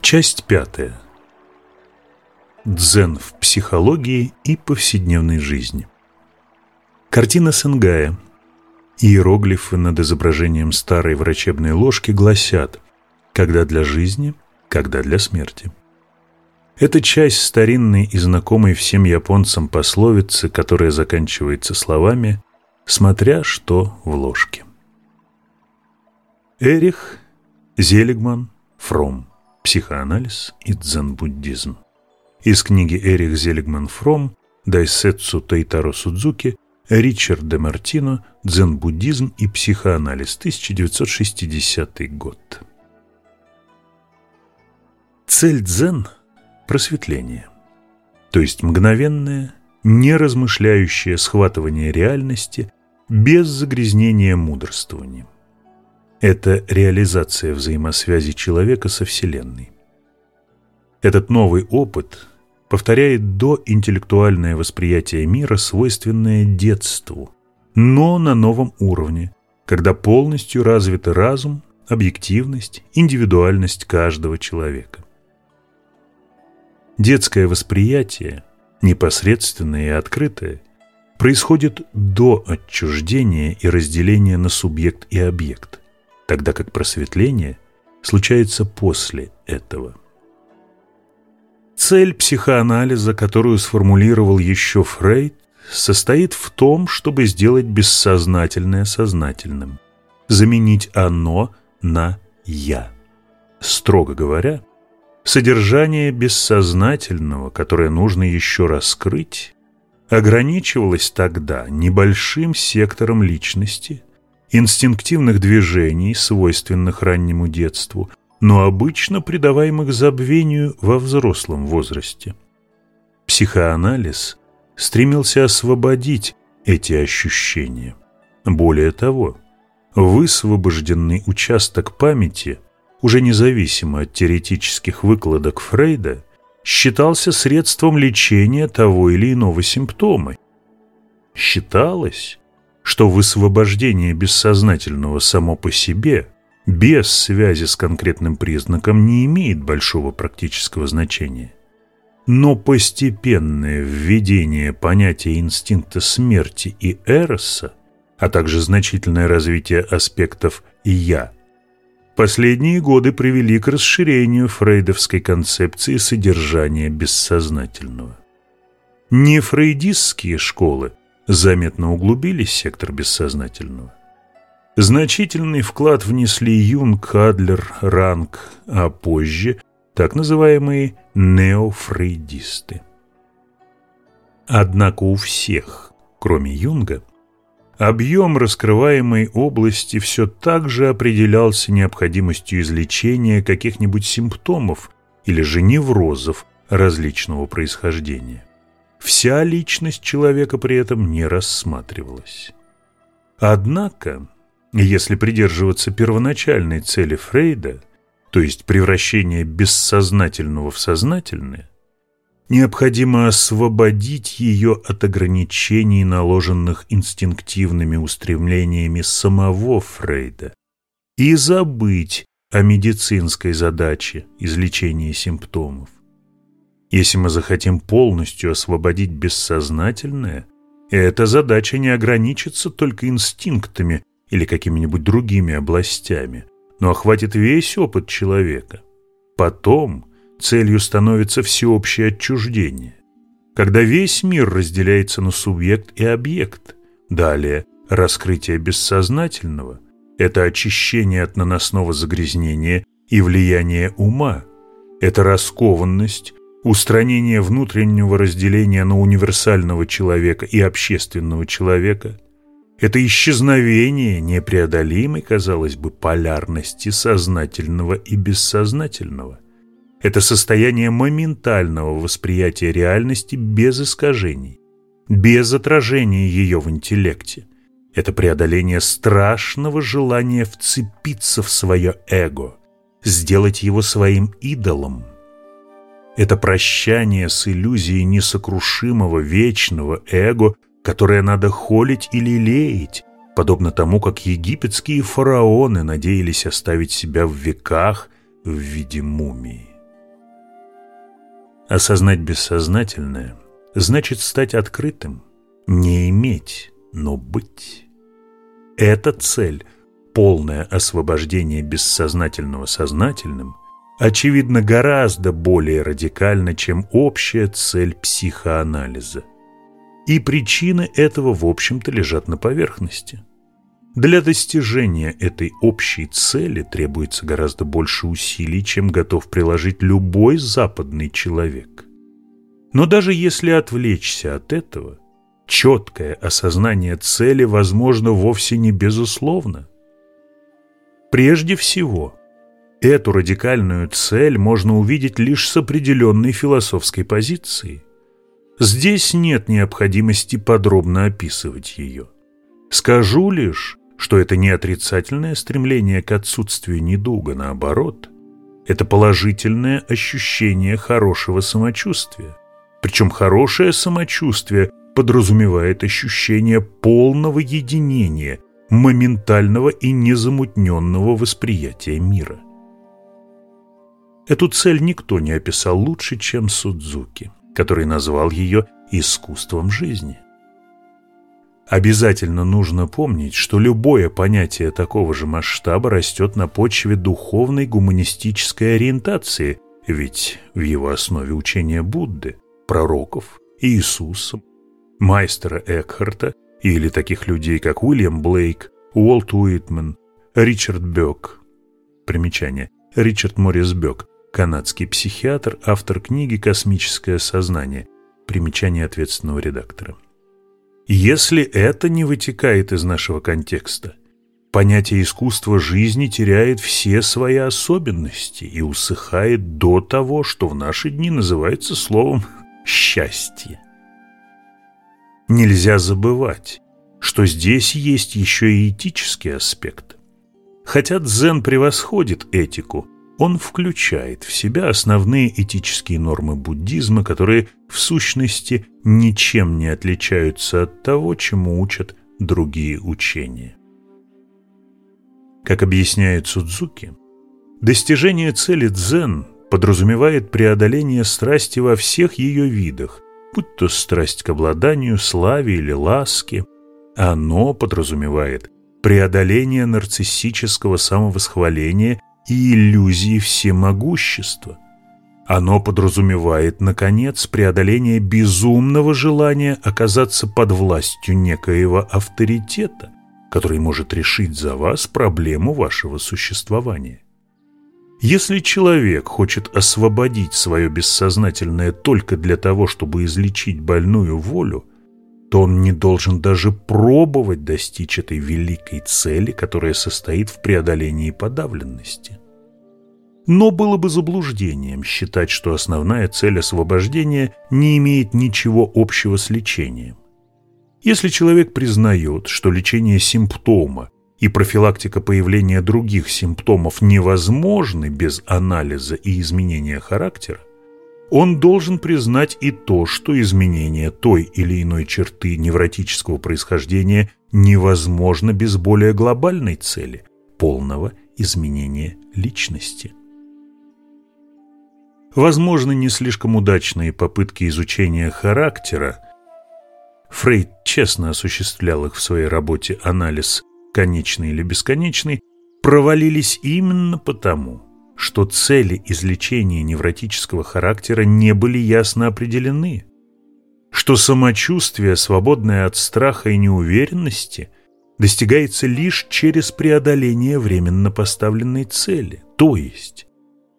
Часть пятая. Дзен в психологии и повседневной жизни. Картина Сенгая. Иероглифы над изображением старой врачебной ложки гласят «Когда для жизни, когда для смерти». Это часть старинной и знакомой всем японцам пословицы, которая заканчивается словами «смотря что в ложке». Эрих Зелигман Фром Психоанализ и дзен-буддизм. Из книги Эрих Зелигман Фром Дайсетсу Тайтаро Судзуки Ричард де Мартино «Дзен-буддизм и психоанализ», 1960 год. Цель дзен – просветление, то есть мгновенное, неразмышляющее схватывание реальности без загрязнения мудрствованием. Это реализация взаимосвязи человека со Вселенной. Этот новый опыт повторяет доинтеллектуальное восприятие мира, свойственное детству, но на новом уровне, когда полностью развиты разум, объективность, индивидуальность каждого человека. Детское восприятие, непосредственное и открытое, происходит до отчуждения и разделения на субъект и объект тогда как просветление случается после этого. Цель психоанализа, которую сформулировал еще Фрейд, состоит в том, чтобы сделать бессознательное сознательным, заменить «оно» на «я». Строго говоря, содержание бессознательного, которое нужно еще раскрыть, ограничивалось тогда небольшим сектором личности – инстинктивных движений, свойственных раннему детству, но обычно придаваемых забвению во взрослом возрасте. Психоанализ стремился освободить эти ощущения. Более того, высвобожденный участок памяти, уже независимо от теоретических выкладок Фрейда, считался средством лечения того или иного симптома. Считалось, что высвобождение бессознательного само по себе, без связи с конкретным признаком, не имеет большого практического значения. Но постепенное введение понятия инстинкта смерти и эроса, а также значительное развитие аспектов «я», последние годы привели к расширению фрейдовской концепции содержания бессознательного. Не фрейдистские школы заметно углубились сектор бессознательного. Значительный вклад внесли Юнг, Адлер, Ранг, а позже так называемые неофрейдисты. Однако у всех, кроме Юнга, объем раскрываемой области все так же определялся необходимостью излечения каких-нибудь симптомов или же неврозов различного происхождения. Вся личность человека при этом не рассматривалась. Однако, если придерживаться первоначальной цели Фрейда, то есть превращение бессознательного в сознательное, необходимо освободить ее от ограничений, наложенных инстинктивными устремлениями самого Фрейда, и забыть о медицинской задаче излечения симптомов. Если мы захотим полностью освободить бессознательное, эта задача не ограничится только инстинктами или какими-нибудь другими областями, но охватит весь опыт человека. Потом целью становится всеобщее отчуждение, когда весь мир разделяется на субъект и объект. Далее раскрытие бессознательного – это очищение от наносного загрязнения и влияния ума, это раскованность, устранение внутреннего разделения на универсального человека и общественного человека – это исчезновение непреодолимой, казалось бы, полярности сознательного и бессознательного. Это состояние моментального восприятия реальности без искажений, без отражения ее в интеллекте. Это преодоление страшного желания вцепиться в свое эго, сделать его своим идолом – это прощание с иллюзией несокрушимого вечного эго, которое надо холить или лелеять, подобно тому, как египетские фараоны надеялись оставить себя в веках в виде мумии. Осознать бессознательное значит стать открытым, не иметь, но быть. Эта цель, полное освобождение бессознательного сознательным, очевидно гораздо более радикальна, чем общая цель психоанализа. И причины этого, в общем-то, лежат на поверхности. Для достижения этой общей цели требуется гораздо больше усилий, чем готов приложить любой западный человек. Но даже если отвлечься от этого, четкое осознание цели возможно вовсе не безусловно. Прежде всего, эту радикальную цель можно увидеть лишь с определенной философской позиции. Здесь нет необходимости подробно описывать ее. Скажу лишь, что это не отрицательное стремление к отсутствию недуга, наоборот, это положительное ощущение хорошего самочувствия. Причем хорошее самочувствие подразумевает ощущение полного единения, моментального и незамутненного восприятия мира. Эту цель никто не описал лучше, чем Судзуки, который назвал ее искусством жизни. Обязательно нужно помнить, что любое понятие такого же масштаба растет на почве духовной гуманистической ориентации, ведь в его основе учения Будды, пророков, Иисуса, майстера Экхарта или таких людей, как Уильям Блейк, Уолт Уитмен, Ричард Бёк. Примечание. Ричард Моррис Бёк, канадский психиатр, автор книги «Космическое сознание». Примечание ответственного редактора. Если это не вытекает из нашего контекста, понятие искусства жизни теряет все свои особенности и усыхает до того, что в наши дни называется словом «счастье». Нельзя забывать, что здесь есть еще и этический аспект. Хотя дзен превосходит этику – он включает в себя основные этические нормы буддизма, которые в сущности ничем не отличаются от того, чему учат другие учения. Как объясняет Судзуки, достижение цели дзен подразумевает преодоление страсти во всех ее видах, будь то страсть к обладанию, славе или ласке. Оно подразумевает преодоление нарциссического самовосхваления и иллюзии всемогущества. Оно подразумевает, наконец, преодоление безумного желания оказаться под властью некоего авторитета, который может решить за вас проблему вашего существования. Если человек хочет освободить свое бессознательное только для того, чтобы излечить больную волю, то он не должен даже пробовать достичь этой великой цели, которая состоит в преодолении подавленности. Но было бы заблуждением считать, что основная цель освобождения не имеет ничего общего с лечением. Если человек признает, что лечение симптома и профилактика появления других симптомов невозможны без анализа и изменения характера, он должен признать и то, что изменение той или иной черты невротического происхождения невозможно без более глобальной цели – полного изменения личности. Возможно, не слишком удачные попытки изучения характера, Фрейд честно осуществлял их в своей работе «Анализ конечный или бесконечный», провалились именно потому – что цели излечения невротического характера не были ясно определены, что самочувствие, свободное от страха и неуверенности, достигается лишь через преодоление временно поставленной цели. То есть,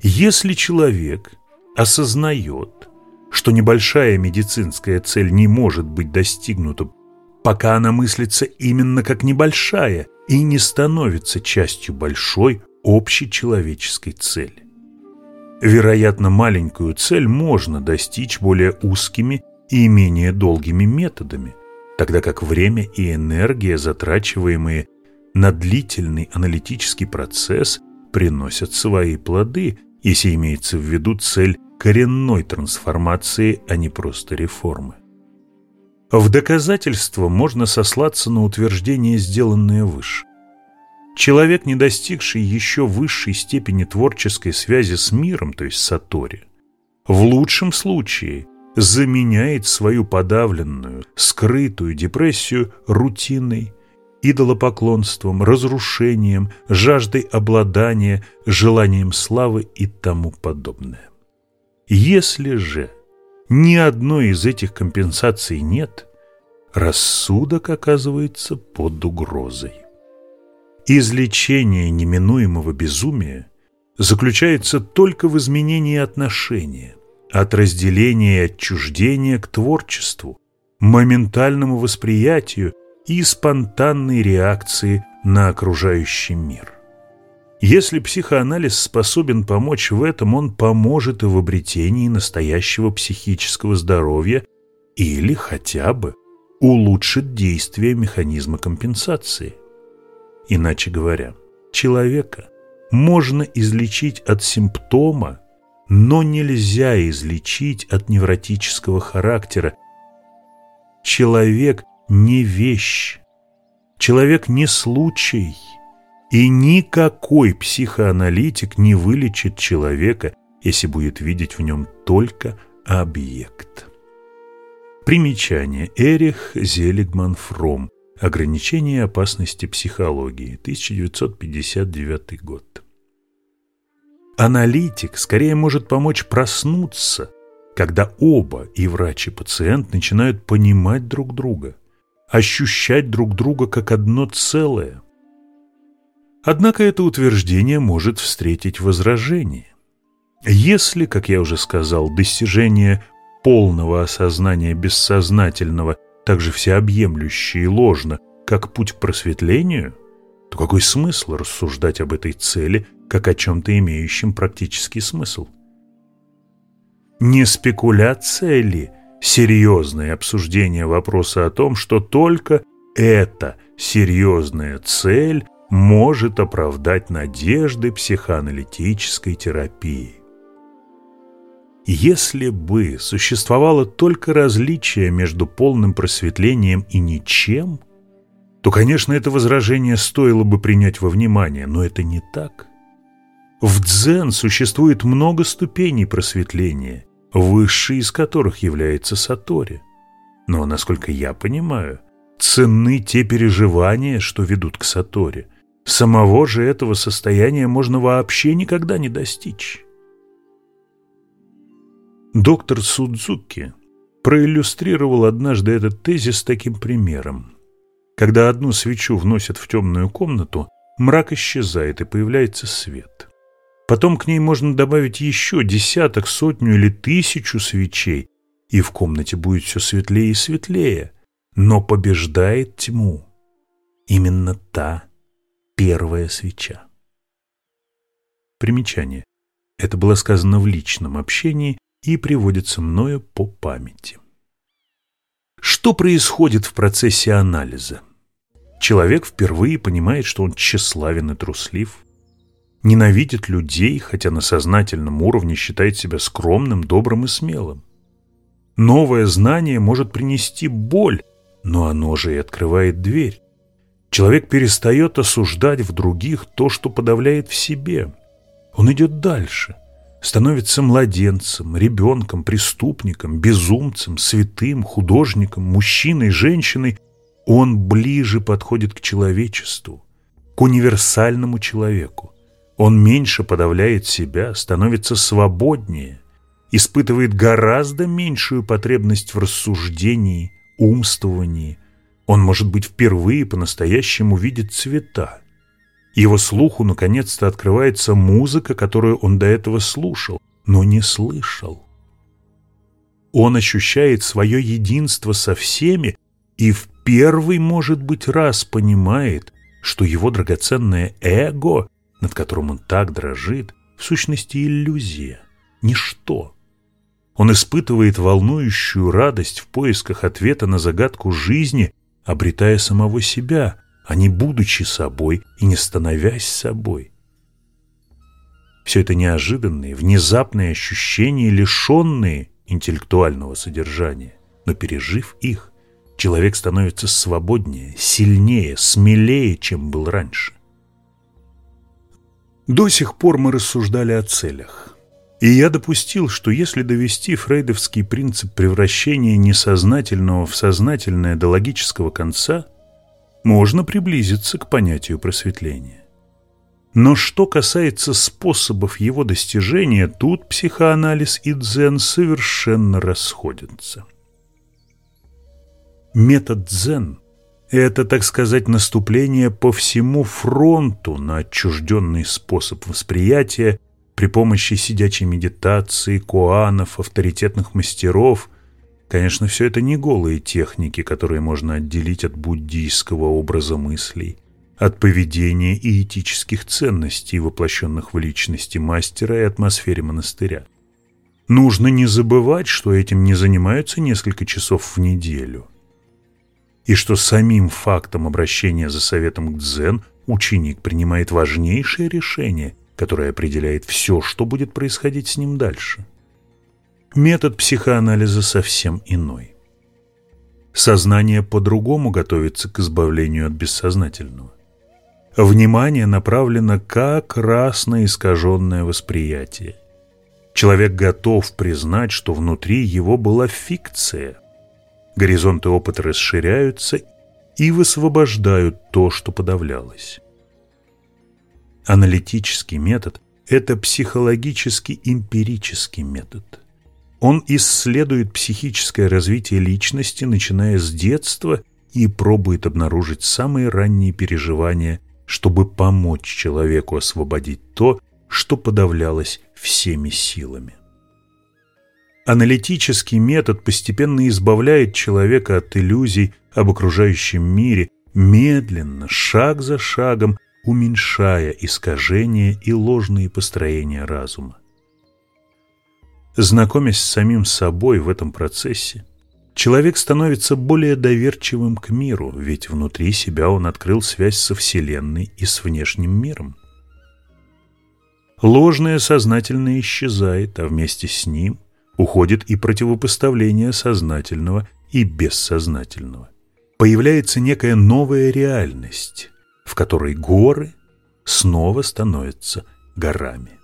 если человек осознает, что небольшая медицинская цель не может быть достигнута, пока она мыслится именно как небольшая и не становится частью большой, общечеловеческой цели. Вероятно, маленькую цель можно достичь более узкими и менее долгими методами, тогда как время и энергия, затрачиваемые на длительный аналитический процесс, приносят свои плоды, если имеется в виду цель коренной трансформации, а не просто реформы. В доказательство можно сослаться на утверждение, сделанное выше. Человек, не достигший еще высшей степени творческой связи с миром, то есть сатори, в лучшем случае заменяет свою подавленную, скрытую депрессию рутиной, идолопоклонством, разрушением, жаждой обладания, желанием славы и тому подобное. Если же ни одной из этих компенсаций нет, рассудок оказывается под угрозой. Излечение неминуемого безумия заключается только в изменении отношения, от разделения и отчуждения к творчеству, моментальному восприятию и спонтанной реакции на окружающий мир. Если психоанализ способен помочь в этом, он поможет и в обретении настоящего психического здоровья или хотя бы улучшит действие механизма компенсации. Иначе говоря, человека можно излечить от симптома, но нельзя излечить от невротического характера. Человек не вещь, человек не случай, и никакой психоаналитик не вылечит человека, если будет видеть в нем только объект. Примечание. Эрих Зелигман Фром. Ограничение опасности психологии. 1959 год. Аналитик скорее может помочь проснуться, когда оба, и врач, и пациент, начинают понимать друг друга, ощущать друг друга как одно целое. Однако это утверждение может встретить возражение. Если, как я уже сказал, достижение полного осознания бессознательного так же всеобъемлюще и ложно, как путь к просветлению, то какой смысл рассуждать об этой цели, как о чем-то имеющем практический смысл? Не спекуляция ли серьезное обсуждение вопроса о том, что только эта серьезная цель может оправдать надежды психоаналитической терапии? Если бы существовало только различие между полным просветлением и ничем, то, конечно, это возражение стоило бы принять во внимание, но это не так. В дзен существует много ступеней просветления, высшей из которых является сатори. Но, насколько я понимаю, ценны те переживания, что ведут к сатори. Самого же этого состояния можно вообще никогда не достичь. Доктор Судзуки проиллюстрировал однажды этот тезис таким примером. Когда одну свечу вносят в темную комнату, мрак исчезает и появляется свет. Потом к ней можно добавить еще десяток, сотню или тысячу свечей, и в комнате будет все светлее и светлее, но побеждает тьму именно та первая свеча. Примечание. Это было сказано в личном общении и приводится мною по памяти. Что происходит в процессе анализа? Человек впервые понимает, что он тщеславен и труслив, ненавидит людей, хотя на сознательном уровне считает себя скромным, добрым и смелым. Новое знание может принести боль, но оно же и открывает дверь. Человек перестает осуждать в других то, что подавляет в себе. Он идет дальше – становится младенцем, ребенком, преступником, безумцем, святым, художником, мужчиной, женщиной, он ближе подходит к человечеству, к универсальному человеку. Он меньше подавляет себя, становится свободнее, испытывает гораздо меньшую потребность в рассуждении, умствовании. Он, может быть, впервые по-настоящему видит цвета. Его слуху наконец-то открывается музыка, которую он до этого слушал, но не слышал. Он ощущает свое единство со всеми и в первый, может быть, раз понимает, что его драгоценное эго, над которым он так дрожит, в сущности иллюзия, ничто. Он испытывает волнующую радость в поисках ответа на загадку жизни, обретая самого себя – а не будучи собой и не становясь собой. Все это неожиданные, внезапные ощущения, лишенные интеллектуального содержания, но пережив их, человек становится свободнее, сильнее, смелее, чем был раньше. До сих пор мы рассуждали о целях. И я допустил, что если довести фрейдовский принцип превращения несознательного в сознательное до логического конца, можно приблизиться к понятию просветления. Но что касается способов его достижения, тут психоанализ и дзен совершенно расходятся. Метод дзен – это, так сказать, наступление по всему фронту на отчужденный способ восприятия при помощи сидячей медитации, куанов, авторитетных мастеров. Конечно, все это не голые техники, которые можно отделить от буддийского образа мыслей, от поведения и этических ценностей, воплощенных в личности мастера и атмосфере монастыря. Нужно не забывать, что этим не занимаются несколько часов в неделю, и что самим фактом обращения за советом к дзен ученик принимает важнейшее решение – которое определяет все, что будет происходить с ним дальше. Метод психоанализа совсем иной. Сознание по-другому готовится к избавлению от бессознательного. Внимание направлено как раз на искаженное восприятие. Человек готов признать, что внутри его была фикция. Горизонты опыта расширяются и высвобождают то, что подавлялось. Аналитический метод – это психологический эмпирический метод. Он исследует психическое развитие личности, начиная с детства, и пробует обнаружить самые ранние переживания, чтобы помочь человеку освободить то, что подавлялось всеми силами. Аналитический метод постепенно избавляет человека от иллюзий об окружающем мире, медленно, шаг за шагом, уменьшая искажения и ложные построения разума. Знакомясь с самим собой в этом процессе, человек становится более доверчивым к миру, ведь внутри себя он открыл связь со Вселенной и с внешним миром. Ложное сознательное исчезает, а вместе с ним уходит и противопоставление сознательного и бессознательного. Появляется некая новая реальность, в которой горы снова становятся горами.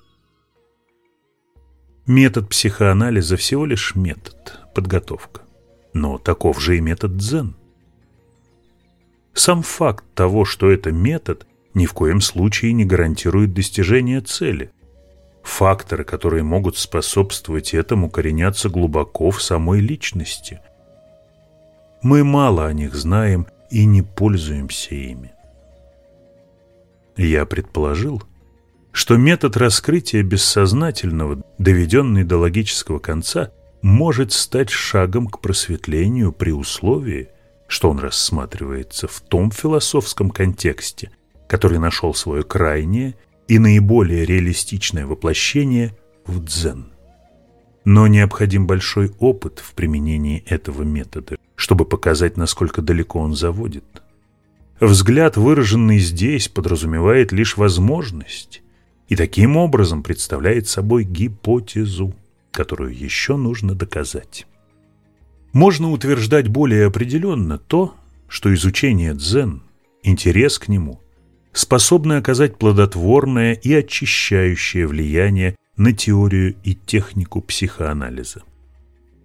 Метод психоанализа всего лишь метод, подготовка. Но таков же и метод дзен. Сам факт того, что это метод, ни в коем случае не гарантирует достижение цели. Факторы, которые могут способствовать этому, коренятся глубоко в самой личности. Мы мало о них знаем и не пользуемся ими. Я предположил, что метод раскрытия бессознательного, доведенный до логического конца, может стать шагом к просветлению при условии, что он рассматривается в том философском контексте, который нашел свое крайнее и наиболее реалистичное воплощение в дзен. Но необходим большой опыт в применении этого метода, чтобы показать, насколько далеко он заводит. Взгляд, выраженный здесь, подразумевает лишь возможность и таким образом представляет собой гипотезу, которую еще нужно доказать. Можно утверждать более определенно то, что изучение дзен, интерес к нему, способны оказать плодотворное и очищающее влияние на теорию и технику психоанализа.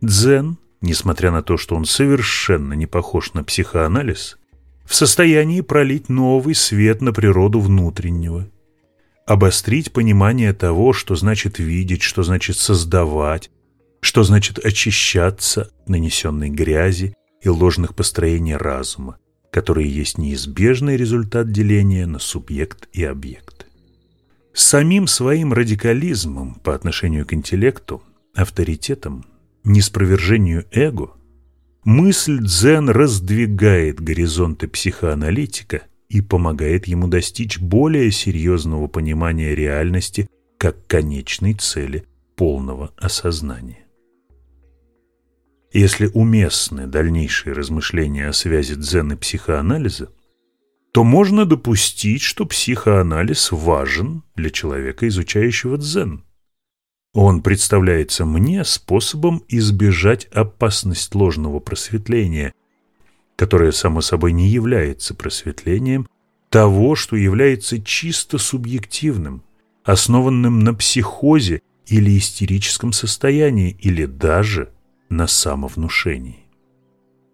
Дзен, несмотря на то, что он совершенно не похож на психоанализ, в состоянии пролить новый свет на природу внутреннего, обострить понимание того, что значит видеть, что значит создавать, что значит очищаться нанесенной грязи и ложных построений разума, которые есть неизбежный результат деления на субъект и объект. Самим своим радикализмом по отношению к интеллекту, авторитетом, неспровержению эго – Мысль дзен раздвигает горизонты психоаналитика и помогает ему достичь более серьезного понимания реальности как конечной цели полного осознания. Если уместны дальнейшие размышления о связи дзен и психоанализа, то можно допустить, что психоанализ важен для человека, изучающего дзен – он представляется мне способом избежать опасность ложного просветления, которое, само собой, не является просветлением того, что является чисто субъективным, основанным на психозе или истерическом состоянии, или даже на самовнушении.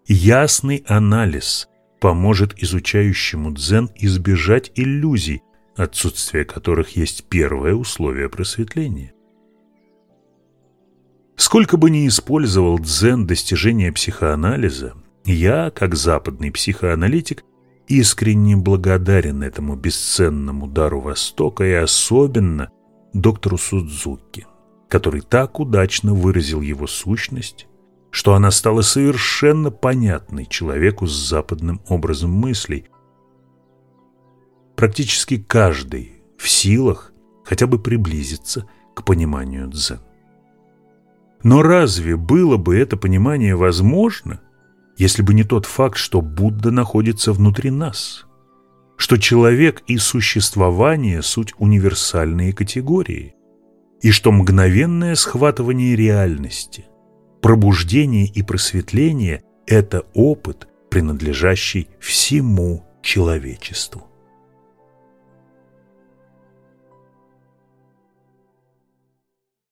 Ясный анализ поможет изучающему дзен избежать иллюзий, отсутствие которых есть первое условие просветления. Сколько бы ни использовал дзен достижения психоанализа, я, как западный психоаналитик, искренне благодарен этому бесценному дару Востока и особенно доктору Судзуки, который так удачно выразил его сущность, что она стала совершенно понятной человеку с западным образом мыслей. Практически каждый в силах хотя бы приблизиться к пониманию дзен. Но разве было бы это понимание возможно, если бы не тот факт, что Будда находится внутри нас? Что человек и существование – суть универсальные категории? И что мгновенное схватывание реальности, пробуждение и просветление – это опыт, принадлежащий всему человечеству?